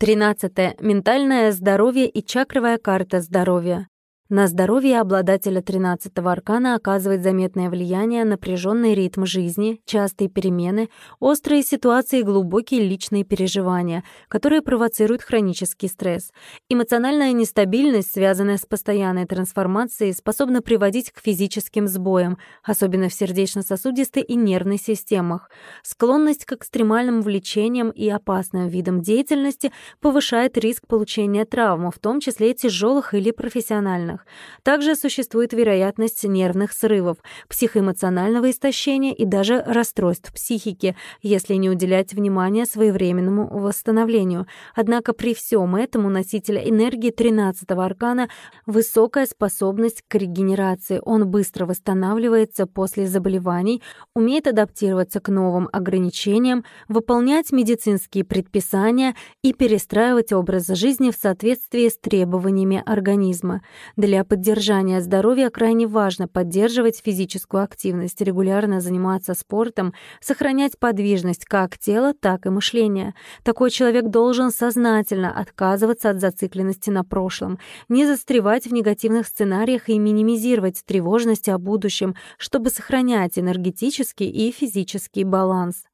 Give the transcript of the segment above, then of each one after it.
13. Ментальное здоровье и чакровая карта здоровья. На здоровье обладателя 13-го аркана оказывает заметное влияние напряженный ритм жизни, частые перемены, острые ситуации и глубокие личные переживания, которые провоцируют хронический стресс. Эмоциональная нестабильность, связанная с постоянной трансформацией, способна приводить к физическим сбоям, особенно в сердечно-сосудистой и нервной системах. Склонность к экстремальным влечениям и опасным видам деятельности повышает риск получения травм, в том числе тяжелых или профессиональных органах. Также существует вероятность нервных срывов, психоэмоционального истощения и даже расстройств психики, если не уделять внимания своевременному восстановлению. Однако при всем этом у носителя энергии 13-го аркана высокая способность к регенерации. Он быстро восстанавливается после заболеваний, умеет адаптироваться к новым ограничениям, выполнять медицинские предписания и перестраивать образ жизни в соответствии с требованиями организма. Для для поддержания здоровья крайне важно поддерживать физическую активность, регулярно заниматься спортом, сохранять подвижность как тела, так и мышления. Такой человек должен сознательно отказываться от зацикленности на прошлом, не застревать в негативных сценариях и минимизировать тревожность о будущем, чтобы сохранять энергетический и физический баланс.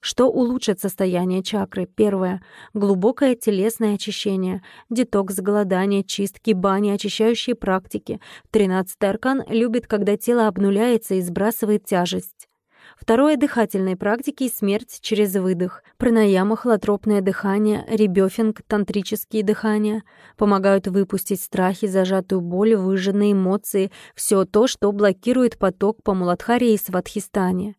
Что улучшит состояние чакры? Первое. Глубокое телесное очищение. Детокс, голодание, чистки, бани, очищающие практики. Тринадцатый аркан любит, когда тело обнуляется и сбрасывает тяжесть. Второе — дыхательные практики и смерть через выдох. Пранаяма, холотропное дыхание, ребёфинг, тантрические дыхания помогают выпустить страхи, зажатую боль, выжженные эмоции, все то, что блокирует поток по Муладхаре и Сватхистане.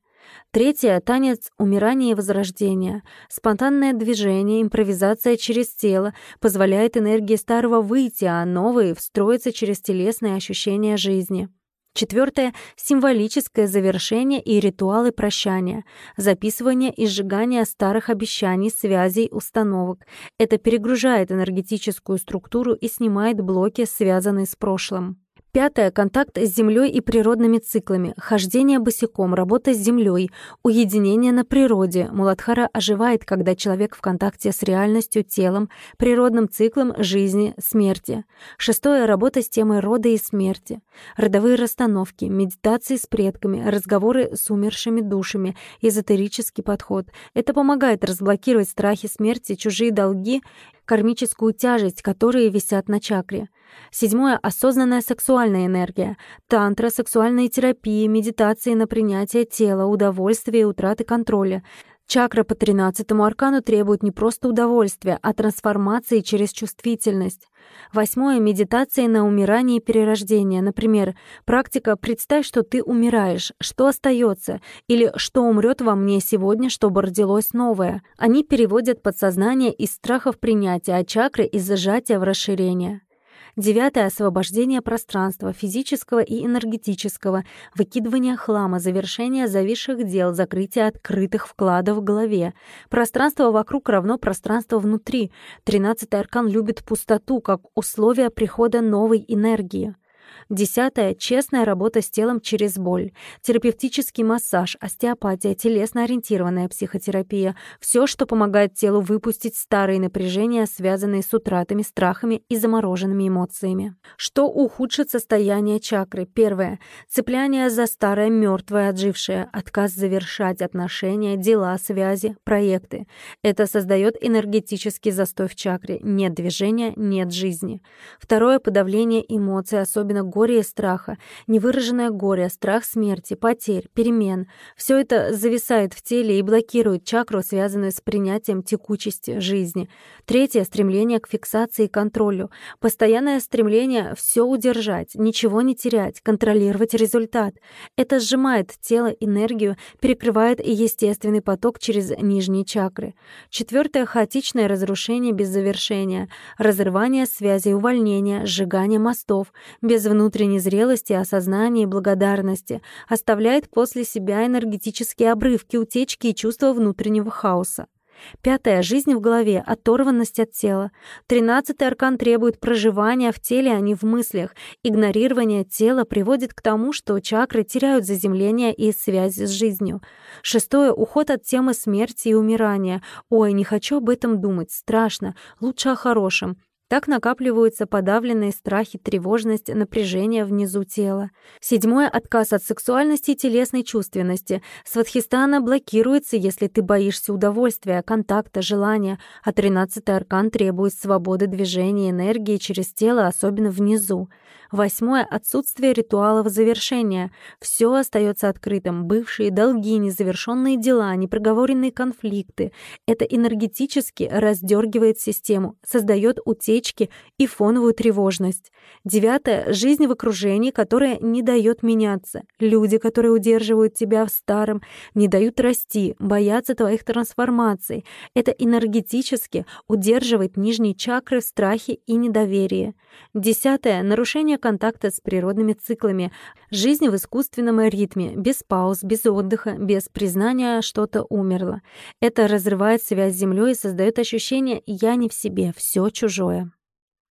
Третье — танец умирания и возрождения. Спонтанное движение, импровизация через тело позволяет энергии старого выйти, а новые встроиться через телесные ощущения жизни. Четвертое — символическое завершение и ритуалы прощания, записывание и сжигание старых обещаний, связей, установок. Это перегружает энергетическую структуру и снимает блоки, связанные с прошлым. Пятое. Контакт с Землей и природными циклами. Хождение босиком, работа с Землей, уединение на природе. Муладхара оживает, когда человек в контакте с реальностью, телом, природным циклом жизни, смерти. Шестое. Работа с темой рода и смерти. Родовые расстановки, медитации с предками, разговоры с умершими душами, эзотерический подход. Это помогает разблокировать страхи смерти, чужие долги, кармическую тяжесть, которые висят на чакре. Седьмое — осознанная сексуальная энергия. Тантра, сексуальные терапии, медитации на принятие тела, удовольствие и утраты контроля. Чакра по тринадцатому аркану требует не просто удовольствия, а трансформации через чувствительность. Восьмое — медитация на умирание и перерождение. Например, практика «Представь, что ты умираешь, что остается?» или «Что умрет во мне сегодня, чтобы родилось новое?» Они переводят подсознание из страхов принятия, а чакры — из зажатия в расширение. Девятое — освобождение пространства, физического и энергетического, выкидывание хлама, завершение зависших дел, закрытие открытых вкладов в голове. Пространство вокруг равно пространство внутри. Тринадцатый аркан любит пустоту как условие прихода новой энергии. Десятое — честная работа с телом через боль. Терапевтический массаж, остеопатия, телесно-ориентированная психотерапия — все, что помогает телу выпустить старые напряжения, связанные с утратами, страхами и замороженными эмоциями. Что ухудшит состояние чакры? Первое — цепляние за старое, мертвое, отжившее, отказ завершать отношения, дела, связи, проекты. Это создает энергетический застой в чакре. Нет движения, нет жизни. Второе — подавление эмоций, особенно горечь горе и страха, невыраженное горе, страх смерти, потерь, перемен. Все это зависает в теле и блокирует чакру, связанную с принятием текучести жизни. Третье — стремление к фиксации и контролю. Постоянное стремление все удержать, ничего не терять, контролировать результат. Это сжимает тело, энергию, перекрывает и естественный поток через нижние чакры. Четвертое — хаотичное разрушение без завершения, разрывание связей, увольнение, сжигание мостов, без внутренней зрелости, осознания и благодарности, оставляет после себя энергетические обрывки, утечки и чувство внутреннего хаоса. Пятое — жизнь в голове, оторванность от тела. Тринадцатый аркан требует проживания в теле, а не в мыслях. Игнорирование тела приводит к тому, что чакры теряют заземление и связь с жизнью. Шестое — уход от темы смерти и умирания. Ой, не хочу об этом думать, страшно, лучше о хорошем. Так накапливаются подавленные страхи, тревожность, напряжение внизу тела. Седьмое — отказ от сексуальности и телесной чувственности. Сватхистана блокируется, если ты боишься удовольствия, контакта, желания, а тринадцатый аркан требует свободы движения, энергии через тело, особенно внизу. Восьмое — отсутствие ритуалов завершения. Все остается открытым. Бывшие долги, незавершенные дела, непроговоренные конфликты. Это энергетически раздергивает систему, создает утечки и фоновую тревожность. Девятое — жизнь в окружении, которое не дает меняться. Люди, которые удерживают тебя в старом, не дают расти, боятся твоих трансформаций. Это энергетически удерживает нижние чакры в страхе и недоверии. Десятое — нарушение контакта с природными циклами, жизни в искусственном ритме, без пауз, без отдыха, без признания что-то умерло. Это разрывает связь с Землей и создает ощущение «я не в себе, все чужое».